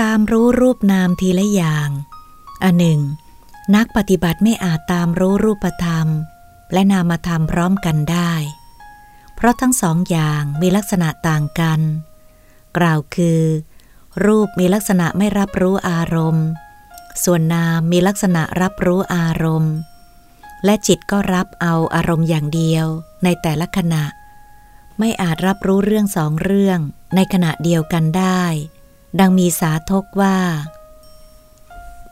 ตามรู้รูปนามทีละอย่าง อันหนึ่ง นักปฏิบัติไม่อาจตามรู้รูปธรรม และนามธรรมพร้อมกันได้ เพราะทั้งสองอย่างมีลักษณะต่างกัน กล่าวคือ รูปมีลักษณะไม่รับรู้อารมณ์ ส่วนนามมีลักษณะรับรู้อารมณ์ และจิตก็รับเอาอารมณ์อย่างเดียวในแต่ละขณะ ไม่อาจรับรู้เรื่องสองเรื่องในขณะเดียวกันได้ ดังมีสาทกว่า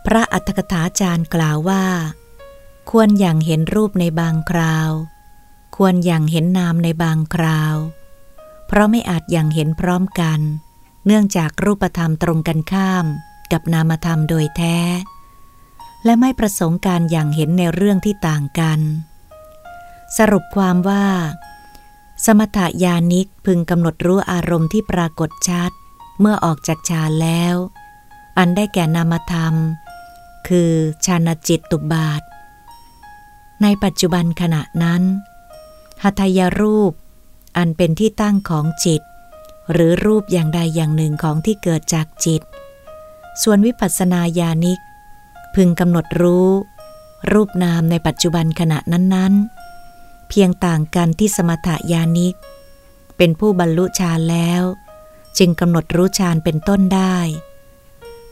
พระอัฏฐกถาจารย์กล่าวว่า ควรอย่างเห็นรูปในบางคราว ควรอย่างเห็นนามในบางคราว เพราะไม่อาจอย่างเห็นพร้อมกัน เนื่องจากรูปธรรมตรงกันข้าม กับนามธรรมโดยแท้ และไม่ประสงค์การอย่างเห็นในเรื่องที่ต่างกัน สรุปความว่า สมถยานิกพึงกำหนดรู้อารมณ์ที่ปรากฏชัด เมื่อออกจากฌานแล้ว อันได้แก่นามธรรม คือฌานจิตตุบาท ในปัจจุบันขณะนั้น หัตยรูป อันเป็นที่ตั้งของจิต หรือรูปอย่างใดอย่างหนึ่งของที่เกิดจากจิต ส่วนวิปัสสนาญาณิก พึงกำหนดรู้ รูปนามในปัจจุบันขณะนั้นๆ เพียงต่างกันที่สมถญาณิก เป็นผู้บรรลุฌานแล้ว จึงกำหนดรู้ฌานเป็นต้นได้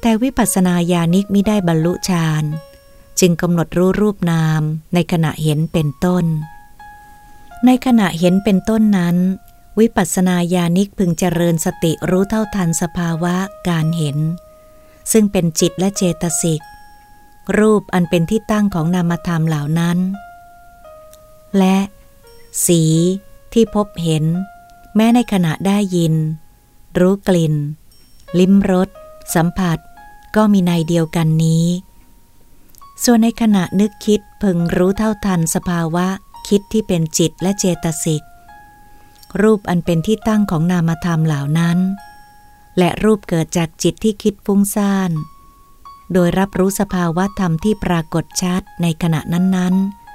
แต่วิปัสสนาญาณิกมิได้บรรลุฌานจึงกำหนดรู้รูปนามในขณะเห็นเป็นต้น ในขณะเห็นเป็นต้นนั้น วิปัสสนาญาณิกพึงเจริญสติรู้เท่าทันสภาวะการเห็น ซึ่งเป็นจิตและเจตสิก รูปอันเป็นที่ตั้งของนามธรรมเหล่านั้น และ สีที่พบเห็น แม้ในขณะได้ยิน รู้กลิ่น ลิ้มรส สัมผัส ก็มีในเดียวกันนี้ ส่วนในขณะนึกคิดพึงรู้เท่าทันสภาวะคิดที่เป็นจิตและเจตสิก รูปอันเป็นที่ตั้งของนามธรรมเหล่านั้น และรูปเกิดจากจิตที่คิดฟุ้งซ่าน โดยรับรู้สภาวะธรรมที่ปรากฏชัดในขณะนั้น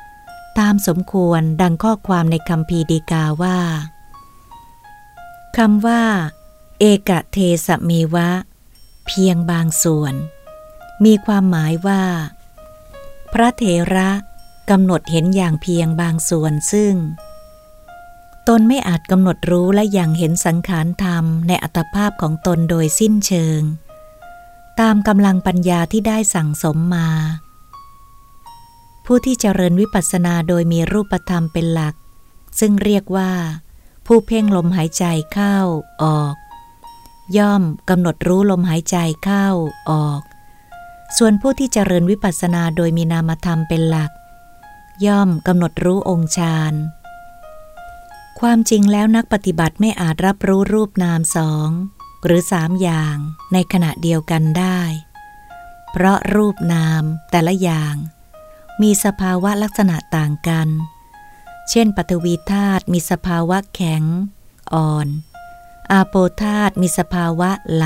ๆ ตามสมควรดังข้อความในคำพีดีกาว่าคำว่า เอกเทสเมวะ เพียงบางส่วน มีความหมายว่า พระเถระกำหนดเห็นอย่างเพียงบางส่วนซึ่ง ตนไม่อาจกำหนดรู้และอย่างเห็นสังขารธรรมในอัตภาพของตนโดยสิ้นเชิง ตามกำลังปัญญาที่ได้สั่งสมมา ผู้ที่เจริญวิปัสสนาโดยมีรูปธรรมเป็นหลัก ซึ่งเรียกว่า ผู้เพ่งลมหายใจเข้าออก ย่อมกำหนดรู้ลมหายใจเข้าออก ส่วนผู้ที่เจริญวิปัสสนาโดยมีนามธรรมเป็นหลัก ย่อมกำหนดรู้องค์ฌานความจริงแล้วนักปฏิบัติไม่อาจรับรู้รูปนามสอง หรือสามอย่างในขณะเดียวกันได้ เพราะรูปนามแต่ละอย่าง มีสภาวะลักษณะต่างกัน เช่นปฐวีธาตุมีสภาวะแข็ง อ่อน อาโปธาตมีสภาวะไหล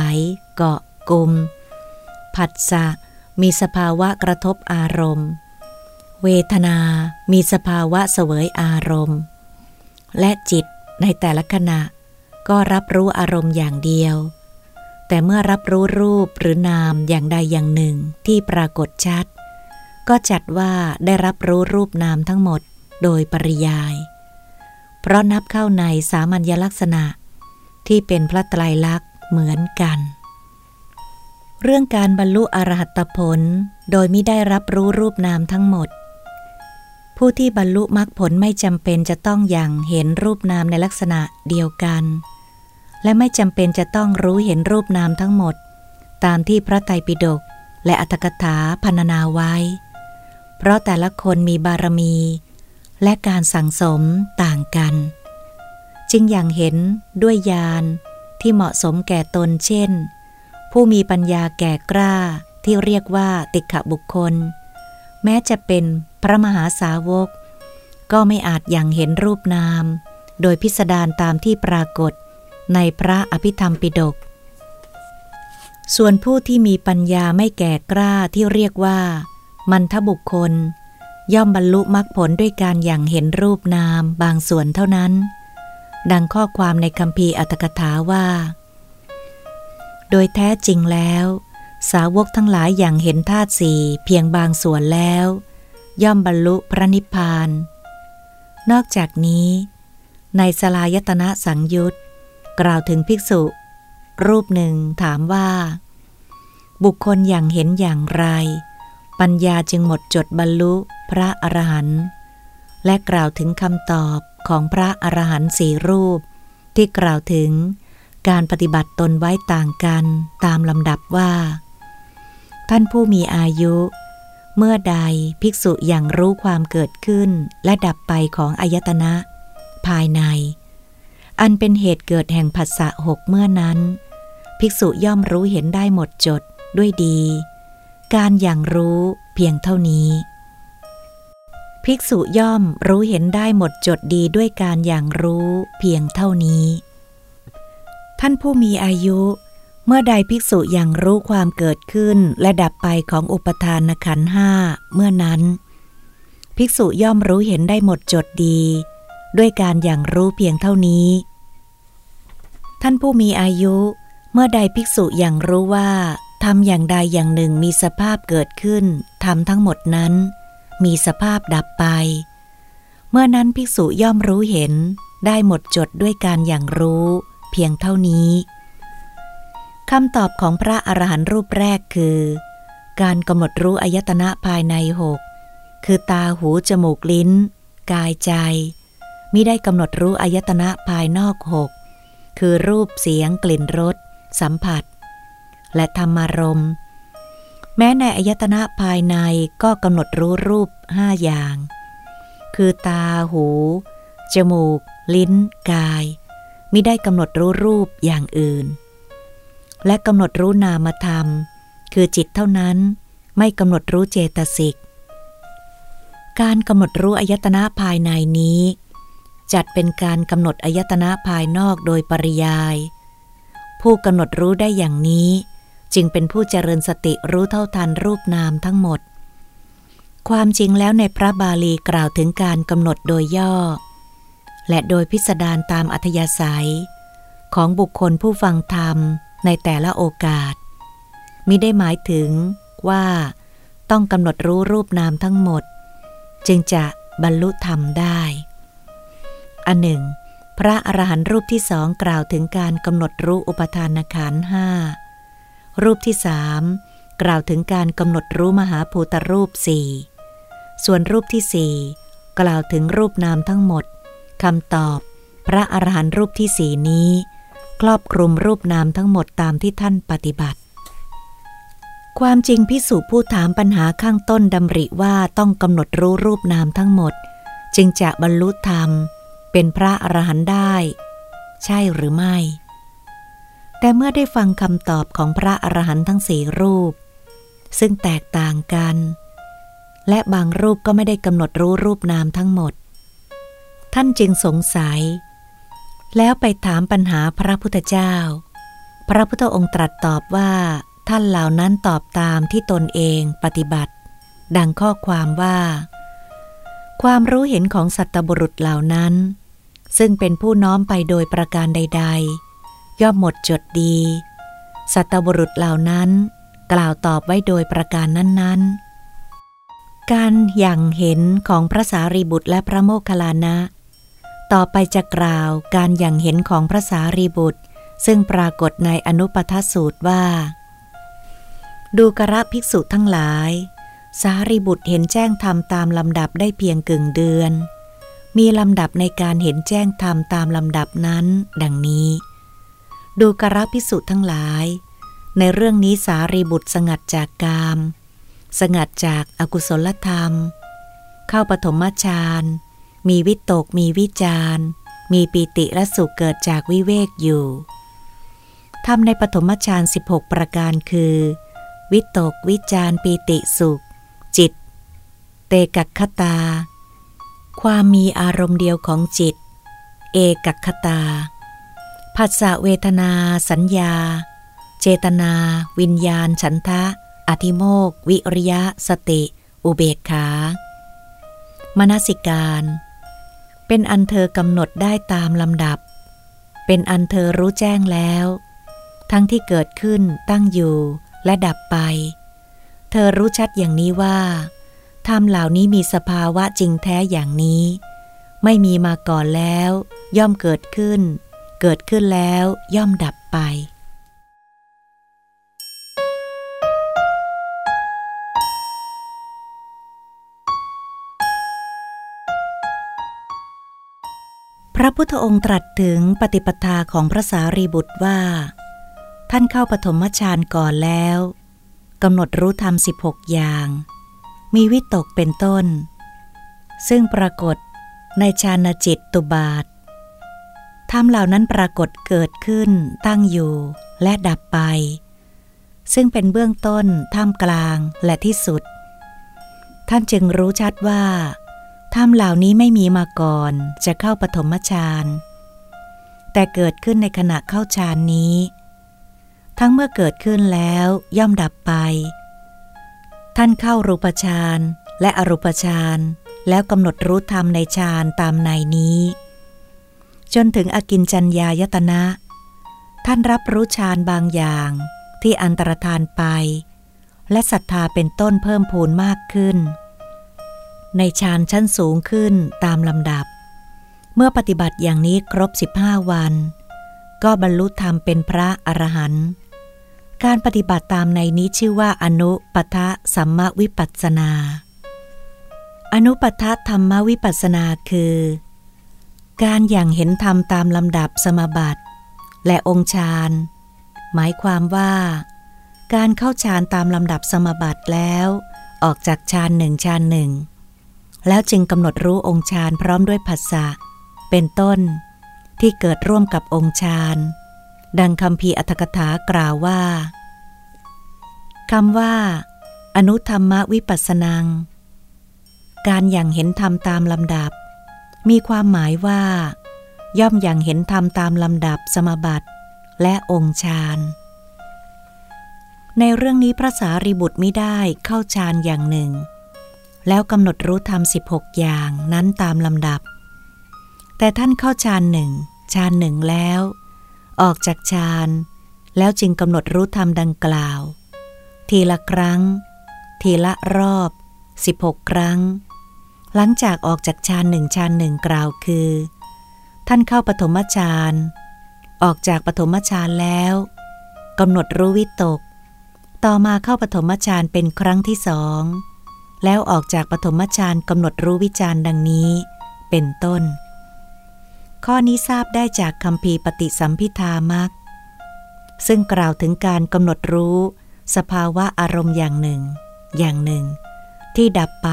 เกาะกลุมผัสสะมีสภาวะกระทบอารมณ์ เวทนา มีสภาวะเสวยอารมณ์ และจิตในแต่ละขณะ ก็รับรู้อารมณ์อย่างเดียว แต่เมื่อรับรู้รูปหรือนามอย่างใดอย่างหนึ่งที่ปรากฏชัด ก็จัดว่าได้รับรู้รูปนามทั้งหมดโดยปริยาย เพราะนับเข้าในสามัญลักษณะ ที่เป็นพระไตรลักษณ์เหมือนกัน เรื่องการบรรลุอรหัตผลโดยไม่ได้รับรู้รูปนามทั้งหมด ผู้ที่บรรลุมรรคผลไม่จำเป็นจะต้องอย่างเห็นรูปนามในลักษณะเดียวกัน และไม่จำเป็นจะต้องรู้เห็นรูปนามทั้งหมด ตามที่พระไตรปิฎกและอัตถกถาพรรณนาไว้ เพราะแต่ละคนมีบารมี และการสั่งสมต่างกัน จึงอย่างเห็นด้วยญาณที่เหมาะสมแก่ตนเช่น ผู้มีปัญญาแก่กล้าที่เรียกว่าติขบุคคล แม้จะเป็นพระมหาสาวก ก็ไม่อาจอย่างเห็นรูปนาม โดยพิสดารตามที่ปรากฏในพระอภิธรรมปิฎกส่วนผู้ที่มีปัญญาไม่แก่กล้าที่เรียกว่า มันทบุคคล ย่อมบรรลุมรรคผลด้วยการอย่างเห็นรูปนามบางส่วนเท่านั้น ดังข้อความในคำพีอัตถกถาว่า โดยแท้จริงแล้ว สาวกทั้งหลายอย่างเห็นธาตุสี่เพียงบางส่วนแล้ว ย่อมบรรลุพระนิพพาน นอกจากนี้ ในสลายตนะสังยุตกล่าวถึงภิกษุ รูปหนึ่งถามว่า บุคคลอย่างเห็นอย่างไร ปัญญาจึงหมดจดบรรลุพระอรหันต์ และกล่าวถึงคำตอบของพระอรหันต์สี่รูป ที่กล่าวถึงการปฏิบัติตนไว้ต่างกันตามลำดับว่า ท่านผู้มีอายุ เมื่อใดภิกษุอย่างรู้ความเกิดขึ้นและดับไปของอายตนะ ภายใน อันเป็นเหตุเกิดแห่งผัสสะหกเมื่อนั้น ภิกษุย่อมรู้เห็นได้หมดจดด้วยดี การอย่างรู้เพียงเท่านี้ ภิกษุย่อมรู้เห็นได้หมดจดดีด้วยการอย่างรู้เพียงเท่านี้ ท่านผู้มีอายุ เมื่อใดภิกษุยังรู้ความเกิดขึ้นและดับไปของอุปทานขันห้าเมื่อนั้น ภิกษุย่อมรู้เห็นได้หมดจดดี ด้วยการอย่างรู้เพียงเท่านี้ ท่านผู้มีอายุ เมื่อใดภิกษุอย่างรู้ว่าทำอย่างใดอย่างหนึ่งมีสภาพเกิดขึ้นทำทั้งหมดนั้น มีสภาพดับไป เมื่อนั้นภิกษุย่อมรู้เห็นได้หมดจดด้วยการอย่างรู้เพียงเท่านี้คำตอบของพระอรหันต์รูปแรกคือ การกำหนดรู้อายตนะภายในหกคือตาหูจมูกลิ้น กายใจมิได้กำหนดรู้อายตนะภายนอกหกคือรูปเสียงกลิ่นรสสัมผัส และธรรมารม แม้ในอายตนะภายในก็กำหนดรู้รูปห้าอย่าง คือตาหู จมูก ลิ้น กายมิได้กำหนดรู้รูปอย่างอื่น และกำหนดรู้นามธรรม คือจิตเท่านั้นไม่กำหนดรู้เจตสิก การกำหนดรู้อายตนะภายในนี้ จัดเป็นการกำหนดอายตนะภายนอกโดยปริยาย ผู้กำหนดรู้ได้อย่างนี้ จึงเป็นผู้เจริญสติรู้เท่าทันรูปนามทั้งหมด ความจริงแล้วในพระบาลีกล่าวถึงการกำหนดโดยย่อ และโดยพิสดารตามอัธยาศัย ของบุคคลผู้ฟังธรรมในแต่ละโอกาสมิได้หมายถึงว่า ต้องกำหนดรู้รูปนามทั้งหมด จึงจะบรรลุธรรมได้ อันหนึ่ง พระอรหันต์รูปที่สองกล่าวถึงการกำหนดรู้อุปทานขันห้า รูปที่สามกล่าวถึงการกำหนดรู้มหาภูตรูปสี่ส่วนรูปที่สี่กล่าวถึงรูปนามทั้งหมดคำตอบ พระอรหันต์รูปที่สีนี้ ครอบคลุมรูปนามทั้งหมดตามที่ท่านปฏิบัติ ความจริงพิสุผู้ถามปัญหาข้างต้นดำริว่าต้องกำหนดรู้รูปนามทั้งหมด จึงจะบรรลุธรรม เป็นพระอรหันต์ได้ ใช่หรือไม่ แต่เมื่อได้ฟังคำตอบของพระอรหันต์ทั้งสี่รูป ซึ่งแตกต่างกัน และบางรูปก็ไม่ได้กำหนดรู้รูปนามทั้งหมด ท่านจึงสงสัย แล้วไปถามปัญหาพระพุทธเจ้า พระพุทธองค์ตรัสตอบว่า ท่านเหล่านั้นตอบตามที่ตนเองปฏิบัติ ดังข้อความว่า ความรู้เห็นของสัตบุรุษเหล่านั้น ซึ่งเป็นผู้น้อมไปโดยประการใด ๆ ย่อมหมดจดดี สัตบุรุษเหล่านั้น กล่าวตอบไว้โดยประการนั้น ๆ การอย่างเห็นของพระสารีบุตรและพระโมคคัลลานะ ต่อไปจะกล่าวการอย่างเห็นของพระสารีบุตร ซึ่งปรากฏในอนุปทสูตรว่า ดูกระภิกษุทั้งหลาย สารีบุตรเห็นแจ้งธรรมตามลำดับได้เพียงกึ่งเดือนมีลำดับในการเห็นแจ้งธรรมตามลำดับนั้น ดังนี้ ดูกระภิกษุทั้งหลาย ในเรื่องนี้สารีบุตรสงัดจากกาม สงัดจากอากุศลธรรม เข้าปฐมฌานมีวิตกมีวิจารมีปีติและสุขเกิดจากวิเวกอยู่ทำในปฐมฌาน16 ประการคือ วิตกวิจารปีติสุข จิต เตกัคคตา ความมีอารมณ์เดียวของจิต เอกัคคตา ผัสสะเวทนา สัญญา เจตนา วิญญาณ ฉันทะ อธิโมก วิริยะ สติ อุเบกขามนสิการ เป็นอันเธอกำหนดได้ตามลำดับ เป็นอันเธอรู้แจ้งแล้ว ทั้งที่เกิดขึ้นตั้งอยู่และดับไป เธอรู้ชัดอย่างนี้ว่าธรรมเหล่านี้มีสภาวะจริงแท้อย่างนี้ ไม่มีมาก่อนแล้ว ย่อมเกิดขึ้น เกิดขึ้นแล้วย่อมดับไป พระพุทธองค์ตรัสถึงปฏิปทาของพระสารีบุตรว่า ท่านเข้าปฐมฌานก่อนแล้วกำหนดรู้ธรรมสิบหกอย่าง มีวิตกเป็นต้น ซึ่งปรากฏในฌานจิตตุบาท ธรรมเหล่านั้นปรากฏเกิดขึ้น ตั้งอยู่ และดับไป ซึ่งเป็นเบื้องต้น ท่ามกลางและที่สุด ท่านจึงรู้ชัดว่าธรรมเหล่านี้ไม่มีมาก่อนจะเข้าปฐมฌานแต่เกิดขึ้นในขณะเข้าฌานนี้ ทั้งเมื่อเกิดขึ้นแล้วย่อมดับไป ท่านเข้ารูปฌานและอรูปฌานแล้วกำหนดรู้ธรรมในฌานตามในนี้ จนถึงอกินจัญญายตนะ ท่านรับรู้ฌานบางอย่างที่อันตรธานไป และศรัทธาเป็นต้นเพิ่มพูนมากขึ้น ในฌานชั้นสูงขึ้นตามลำดับ เมื่อปฏิบัติอย่างนี้ครบ 15 วัน ก็บรรลุธรรมเป็นพระอรหันต์การปฏิบัติตามในนี้ชื่อว่าอนุปทะสัมมวิปัสนา อนุปทะธรรมวิปัสนาคือ การอย่างเห็นธรรมตามลำดับสมบัติ และองค์ฌานหมายความว่า การเข้าฌานตามลำดับสมบัติแล้ว ออกจากฌานหนึ่งฌานหนึ่งแล้วจึงกำหนดรู้องค์ฌานพร้อมด้วยภาษะเป็นต้น ที่เกิดร่วมกับองค์ฌานดังคำพีอัตถกถากล่าวว่าคำว่า อนุธรรมวิปัสนัง การอย่างเห็นธรรมตามลำดับ มีความหมายว่า ย่อมอย่างเห็นธรรมตามลำดับสมบัติและองค์ฌาน ในเรื่องนี้พระสารีบุตรไม่ได้เข้าฌานอย่างหนึ่ง แล้วกำหนดรู้ธรรมสิบหกอย่างนั้นตามลำดับ แต่ท่านเข้าฌานหนึ่งฌานหนึ่งแล้ว ออกจากฌานแล้วจึงกำหนดรู้ธรรมดังกล่าว ทีละครั้ง ทีละรอบสิบหกครั้ง หลังจากออกจากฌานหนึ่งฌานหนึ่งกล่าวคือ ท่านเข้าปฐมฌาน ออกจากปฐมฌานแล้วกำหนดรู้วิตก ต่อมาเข้าปฐมฌานเป็นครั้งที่สอง แล้วออกจากปฐมฌานกำหนดรู้วิจารณ์ดังนี้ เป็นต้น ข้อนี้ทราบได้จากคำพีปฏิสัมพิธามักซึ่งกล่าวถึงการกำหนดรู้ สภาวะอารมณ์อย่างหนึ่ง อย่างหนึ่ง ที่ดับไป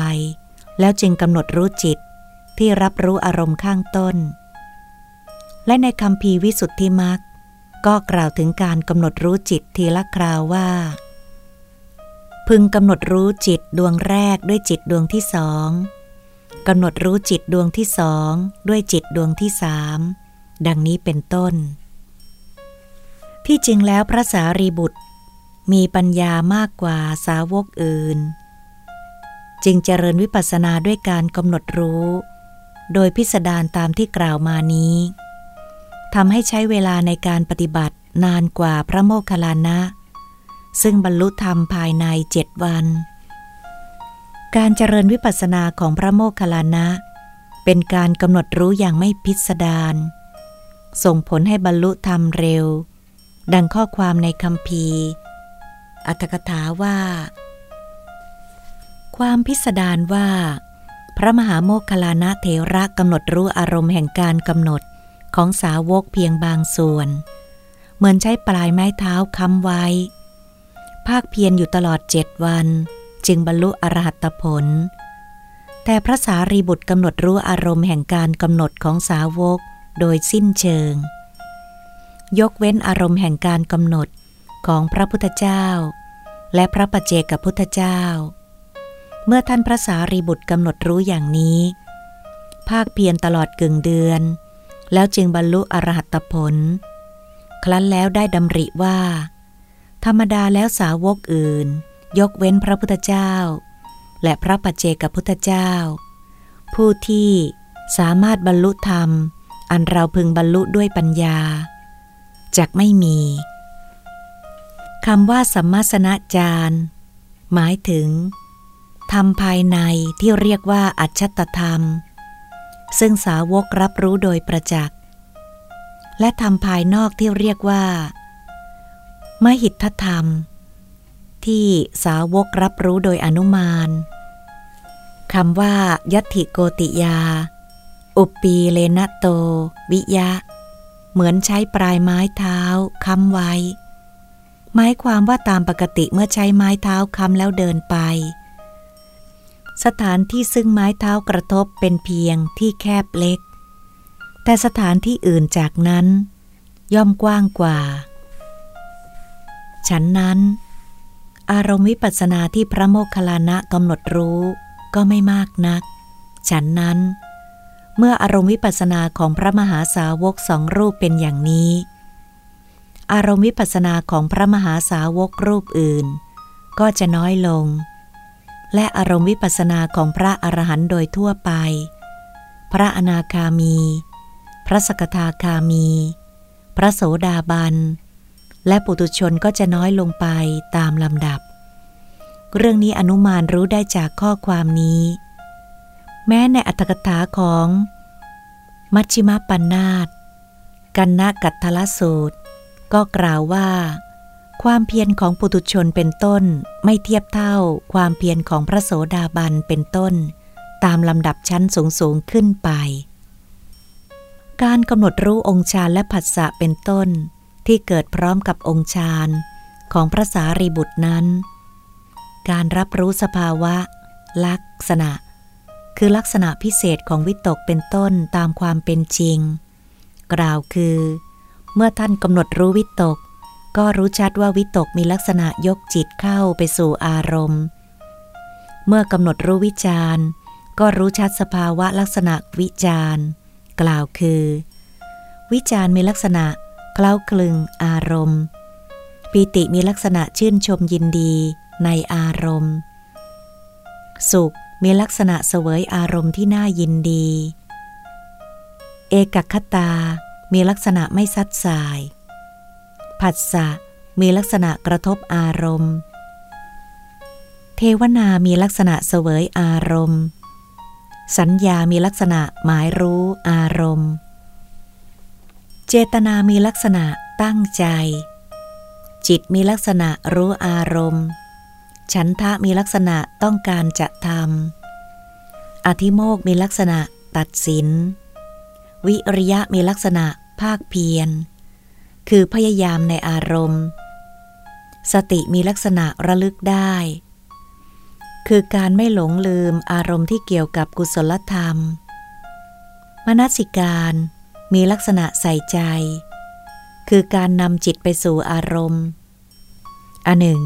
แล้วจึงกำหนดรู้จิตที่รับรู้อารมณ์ข้างต้น และในคำพีวิสุทธิมักก็กล่าวถึงการกำหนดรู้จิตทีละคราวว่า พึงกำหนดรู้จิตดวงแรกด้วยจิตดวงที่สองกำหนดรู้จิตดวงที่สองด้วยจิตดวงที่สามดังนี้เป็นต้น ที่จริงแล้วพระสารีบุตร มีปัญญามากกว่าสาวกอื่น จึงเจริญวิปัสสนาด้วยการกำหนดรู้ โดยพิสดารตามที่กล่าวมานี้ทำให้ใช้เวลาในการปฏิบัตินานกว่าพระโมคคัลลานะ ซึ่งบรรลุธรรมภายในเจ็ดวัน การเจริญวิปัสสนาของพระโมคคัลลานะ เป็นการกำหนดรู้อย่างไม่พิสดารส่งผลให้บรรลุธรรมเร็ว ดังข้อความในคำพีอัตถกถาว่า ความพิสดารว่า พระมหาโมคคลานะเถระกำหนดรู้อารมณ์แห่งการกำหนดของสาวกเพียงบางส่วน เหมือนใช้ปลายไม้เท้าค้ำไว้ ภาคเพียรอยู่ตลอดเจ็ดวัน จึงบรรลุอรหัตผล แต่พระสารีบุตรกำหนดรู้อารมณ์แห่งการกำหนดของสาวกโดยสิ้นเชิง ยกเว้นอารมณ์แห่งการกำหนดของพระพุทธเจ้า และพระปัจเจกพุทธเจ้า เมื่อท่านพระสารีบุตรกำหนดรู้อย่างนี้ ภาคเพียรตลอดกึ่งเดือน แล้วจึงบรรลุอรหัตผล ครั้นแล้วได้ดำริว่า ธรรมดาแล้วสาวกอื่น ยกเว้นพระพุทธเจ้า และพระปัจเจกพุทธเจ้า ผู้ที่สามารถบรรลุธรรม อันเราพึงบรรลุด้วยปัญญาจากไม่มีคำว่าสัมมาสนะจารหมายถึง ธรรมภายในที่เรียกว่าอัจฉตธรรม ซึ่งสาวกรับรู้โดยประจักษ์ และธรรมภายนอกที่เรียกว่า มหิทธธรรม ที่สาวกรับรู้โดยอนุมานคำว่า ยัตถิโกติยา อุปปีเลนโต วิยะ เหมือนใช้ปลายไม้เท้าค้ำไว้ หมายความว่าตามปกติเมื่อใช้ไม้เท้าค้ำแล้วเดินไป สถานที่ซึ่งไม้เท้ากระทบเป็นเพียงที่แคบเล็ก แต่สถานที่อื่นจากนั้น ย่อมกว้างกว่า ฉันนั้น อารมณ์วิปัสสนาที่พระโมคคัลลานะกำหนดรู้ก็ไม่มากนัก ฉันนั้น เมื่ออารมณ์วิปัสสนาของพระมหาสาวกสองรูปเป็นอย่างนี้ อารมณ์วิปัสสนาของพระมหาสาวกรูปอื่น ก็จะน้อยลง และอารมณ์วิปัสสนาของพระอรหันต์โดยทั่วไป พระอนาคามี พระสกทาคามี พระโสดาบัน และปุตุชนก็จะน้อยลงไปตามลำดับ เรื่องนี้อนุมานรู้ได้จากข้อความนี้ แม้ในอัตถกถาของ มัชชิมปัญนาตกันนากัตทลสูตร ก็กล่าวว่า ความเพียรของปุถุชนเป็นต้น ไม่เทียบเท่าความเพียรของพระโสดาบันเป็นต้น ตามลำดับชั้นสูงสูงขึ้นไป การกำหนดรู้องค์ฌานและผัสสะเป็นต้น ที่เกิดพร้อมกับองค์ฌานของพระสารีบุตรนั้น การรับรู้สภาวะ ลักษณะ คือลักษณะพิเศษของวิตกเป็นต้นตามความเป็นจริง กล่าวคือ เมื่อท่านกำหนดรู้วิตก ก็รู้ชัดว่าวิตกมีลักษณะยกจิตเข้าไปสู่อารมณ์ เมื่อกำหนดรู้วิจารณ์ ก็รู้ชัดสภาวะลักษณะวิจารณ์ กล่าวคือ วิจารณ์มีลักษณะเคล้าคลึงอารมณ์ ปีติมีลักษณะชื่นชมยินดีในอารมณ์ สุขมีลักษณะเสวยอารมณ์ที่น่ายินดี เอกคตา มีลักษณะไม่ซัดสาย ผัสสะมีลักษณะกระทบอารมณ์ เทวนามีลักษณะเสวยอารมณ์ สัญญามีลักษณะหมายรู้อารมณ์ เจตนามีลักษณะตั้งใจ จิตมีลักษณะรู้อารมณ์ ฉันทะมีลักษณะต้องการจะทำอธิโมกมีลักษณะตัดสิน วิริยะมีลักษณะภาคเพียร คือพยายามในอารมณ์ สติมีลักษณะระลึกได้ คือการไม่หลงลืมอารมณ์ที่เกี่ยวกับกุศลธรรม มนสิการมีลักษณะใส่ใจ คือการนำจิตไปสู่อารมณ์อันหนึ่ง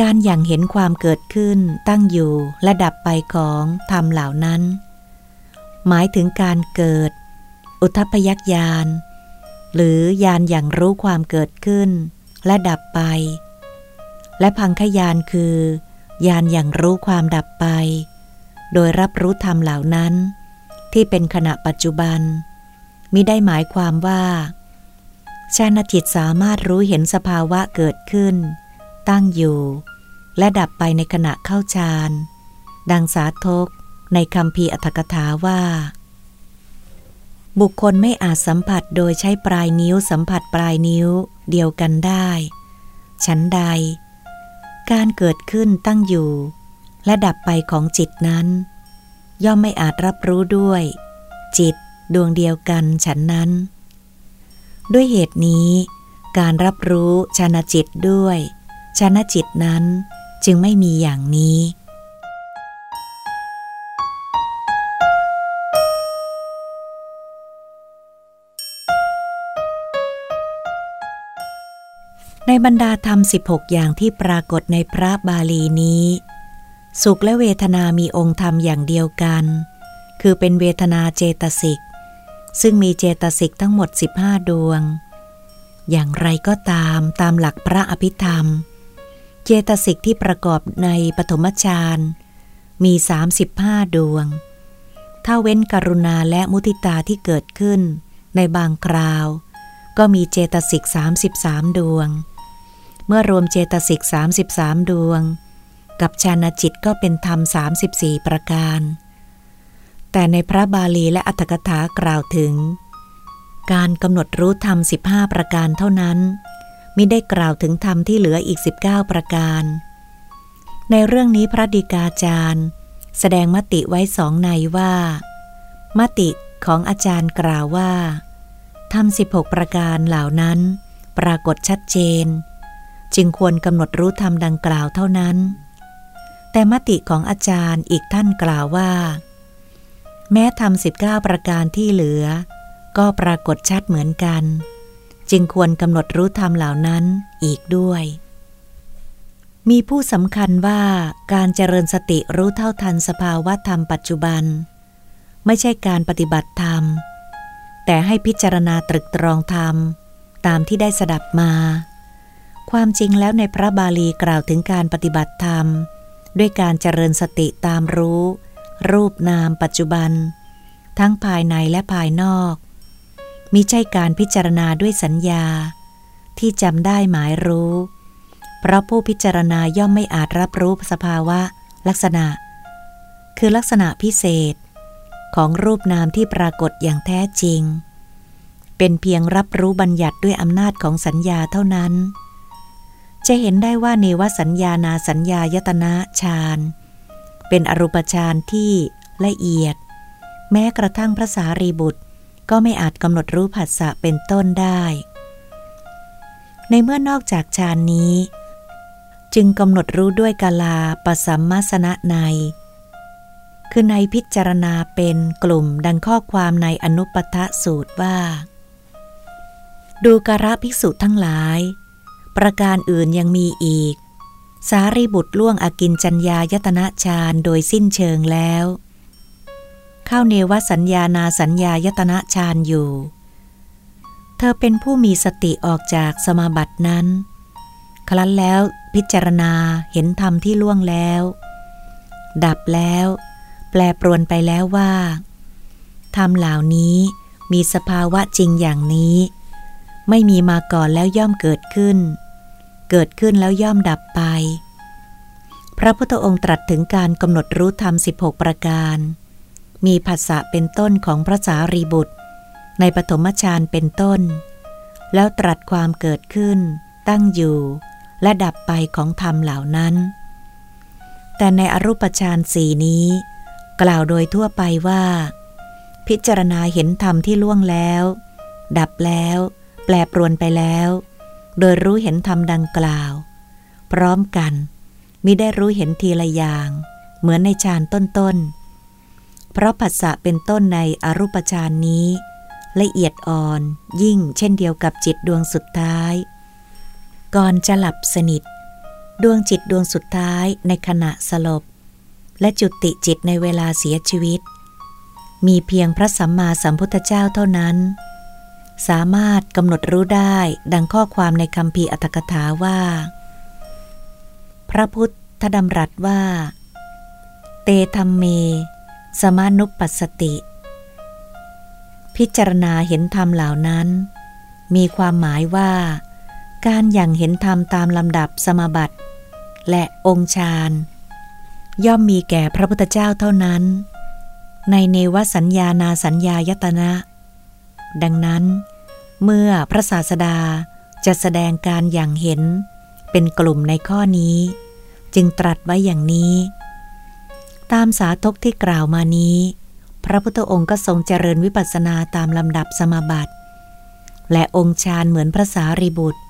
การอย่างเห็นความเกิดขึ้นตั้งอยู่และดับไปของธรรมเหล่านั้น หมายถึงการเกิด อุทพยักยาน หรือยานอย่างรู้ความเกิดขึ้น และดับไป และพังขยานคือยานอย่างรู้ความดับไป โดยรับรู้ธรรมเหล่านั้น ที่เป็นขณะปัจจุบันมิได้หมายความว่าชาณจิตสามารถรู้เห็นสภาวะเกิดขึ้น ตั้งอยู่ และดับไปในขณะเข้าฌานดังสาธกในคำพีอัตถกถาว่า บุคคลไม่อาจสัมผัสโดยใช้ปลายนิ้วสัมผัสปลายนิ้วเดียวกันได้ฉันใด การเกิดขึ้นตั้งอยู่ และดับไปของจิตนั้น ย่อมไม่อาจรับรู้ด้วย จิตดวงเดียวกันฉันนั้น ด้วยเหตุนี้ การรับรู้ชาณจิตด้วยชนะจิตนั้นจึงไม่มีอย่างนี้ ในบรรดาธรรม 16 อย่างที่ปรากฏในพระบาลีนี้ สุขและเวทนามีองค์ธรรมอย่างเดียวกัน คือเป็นเวทนาเจตสิก ซึ่งมีเจตสิกทั้งหมด 15 ดวง อย่างไรก็ตามตามหลักพระอภิธรรม เจตสิกที่ประกอบในปฐมฌานมี 35 ดวง ถ้าเว้นกรุณาและมุทิตาที่เกิดขึ้นในบางคราว ก็มีเจตสิก 33 ดวง เมื่อรวมเจตสิก 33 ดวง กับชานจิตก็เป็นธรรม 34 ประการ แต่ในพระบาลีและอัตถกถากล่าวถึง การกำหนดรู้ธรรม 15 ประการเท่านั้น มิได้กล่าวถึงธรรมที่เหลืออีก 19 ประการ ในเรื่องนี้พระดีกาจารย์ แสดงมติไว้สองในว่า มติของอาจารย์กล่าวว่าธรรม 16 ประการเหล่านั้น ปรากฏชัดเจน จึงควรกำหนดรู้ธรรมดังกล่าวเท่านั้น แต่มติของอาจารย์อีกท่านกล่าวว่า แม้ธรรม19 ประการที่เหลือ ก็ปรากฏชัดเหมือนกัน จึงควรกำหนดรู้ธรรมเหล่านั้นอีกด้วย มีผู้สำคัญว่าการเจริญสติรู้เท่าทันสภาวะธรรมปัจจุบัน ไม่ใช่การปฏิบัติธรรม แต่ให้พิจารณาตรึกตรองธรรมตามที่ได้สดับมา ความจริงแล้วในพระบาลีกล่าวถึงการปฏิบัติธรรม ด้วยการเจริญสติตามรู้ รูปนามปัจจุบัน ทั้งภายในและภายนอก มิใช่การพิจารณาด้วยสัญญา ที่จำได้หมายรู้ เพราะผู้พิจารณาย่อมไม่อาจรับรู้สภาวะ ลักษณะ คือลักษณะพิเศษ ของรูปนามที่ปรากฏอย่างแท้จริง เป็นเพียงรับรู้บัญญัติด้วยอำนาจของสัญญาเท่านั้น จะเห็นได้ว่าเนวสัญญานาสัญญายตนะฌานเป็นอรูปฌานที่ละเอียด แม้กระทั่งพระสารีบุตร ก็ไม่อาจกำหนดรู้ผัสสะเป็นต้นได้ ในเมื่อนอกจากฌานนี้ จึงกำหนดรู้ด้วยกาลาปสัมมาสนะใน คือในพิจารณาเป็นกลุ่มดังข้อความในอนุปทะสูตรว่า ดูการะภิกษุทั้งหลาย ประการอื่นยังมีอีก สารีบุตรล่วงอากินจัญญายตนะฌานโดยสิ้นเชิงแล้ว เข้าเนวสัญญานาสัญญายตนะฌานอยู่ เธอเป็นผู้มีสติออกจากสมาบัตินั้น ครั้นแล้วพิจารณาเห็นธรรมที่ล่วงแล้ว ดับแล้ว แปลปรวนไปแล้วว่าธรรมเหล่านี้มีสภาวะจริงอย่างนี้ ไม่มีมาก่อนแล้วย่อมเกิดขึ้น เกิดขึ้นแล้วย่อมดับไป พระพุทธองค์ตรัสถึงการกำหนดรู้ธรรม 16 ประการ มีภาษะเป็นต้นของพระสารีบุตร ในปฐมฌานเป็นต้น แล้วตรัสความเกิดขึ้น ตั้งอยู่ และดับไปของธรรมเหล่านั้น แต่ในอรูปฌานสี่นี้ กล่าวโดยทั่วไปว่า พิจารณาเห็นธรรมที่ล่วงแล้วดับแล้ว ปลปรวนไปแล้ว โดยรู้เห็นธรรมดังกล่าว พร้อมกันมิได้รู้เห็นทีละอย่าง เหมือนในฌานต้นๆ เพราะผัสสะเป็นต้นในอรูปฌานนี้ ละเอียดอ่อนยิ่งเช่นเดียวกับจิตดวงสุดท้าย ก่อนจะหลับสนิท ดวงจิตดวงสุดท้ายในขณะสลบ และจุติจิตในเวลาเสียชีวิต มีเพียงพระสัมมาสัมพุทธเจ้าเท่านั้น สามารถกำหนดรู้ได้ดังข้อความในคำพีอัตถกถาว่า พระพุทธดำรัสว่า เตธรรมเม สมานุปัสสติ พิจารณาเห็นธรรมเหล่านั้น มีความหมายว่า การอย่างเห็นธรรมตามลำดับสมบัติ และองค์ฌานย่อมมีแก่พระพุทธเจ้าเท่านั้น ในเนวสัญญานาสัญญายตนะ ดังนั้น เมื่อพระศาสดาจะแสดงการอย่างเห็น เป็นกลุ่มในข้อนี้ จึงตรัสไว้อย่างนี้ ตามสาธกที่กล่าวมานี้ พระพุทธองค์ก็ทรงเจริญวิปัสสนาตามลำดับสมาบัติและองค์ฌานเหมือนพระสารีบุตร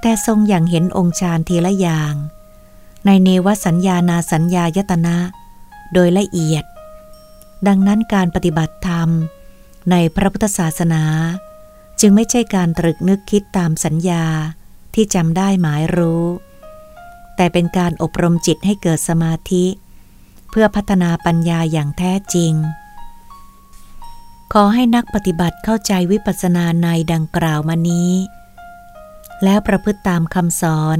แต่ทรงอย่างเห็นองค์ฌานทีละอย่าง ในเนวสัญญานาสัญญายตนะ โดยละเอียด ดังนั้นการปฏิบัติธรรม ในพระพุทธศาสนา จึงไม่ใช่การตรึกนึกคิดตามสัญญาที่จำได้หมายรู้ แต่เป็นการอบรมจิตให้เกิดสมาธิ เพื่อพัฒนาปัญญาอย่างแท้จริง ขอให้นักปฏิบัติเข้าใจวิปัสสนาในดังกล่าวมานี้ แล้วประพฤติตามคำสอน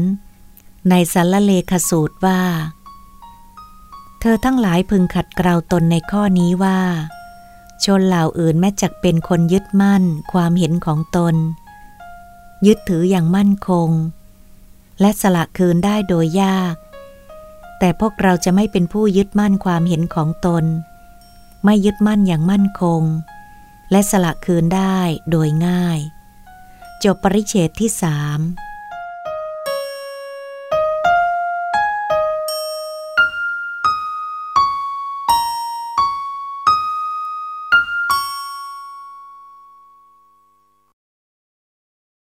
ในสัลเลขสูตรว่า เธอทั้งหลายพึงขัดเกลาตนในข้อนี้ว่า ชนเหล่าอื่นแม้จักเป็นคนยึดมั่นความเห็นของตน ยึดถืออย่างมั่นคง และสละคืนได้โดยยาก แต่พวกเราจะไม่เป็นผู้ยึดมั่นความเห็นของตน ไม่ยึดมั่นอย่างมั่นคง และสละคืนได้โดยง่าย จบปริเฉดที่สาม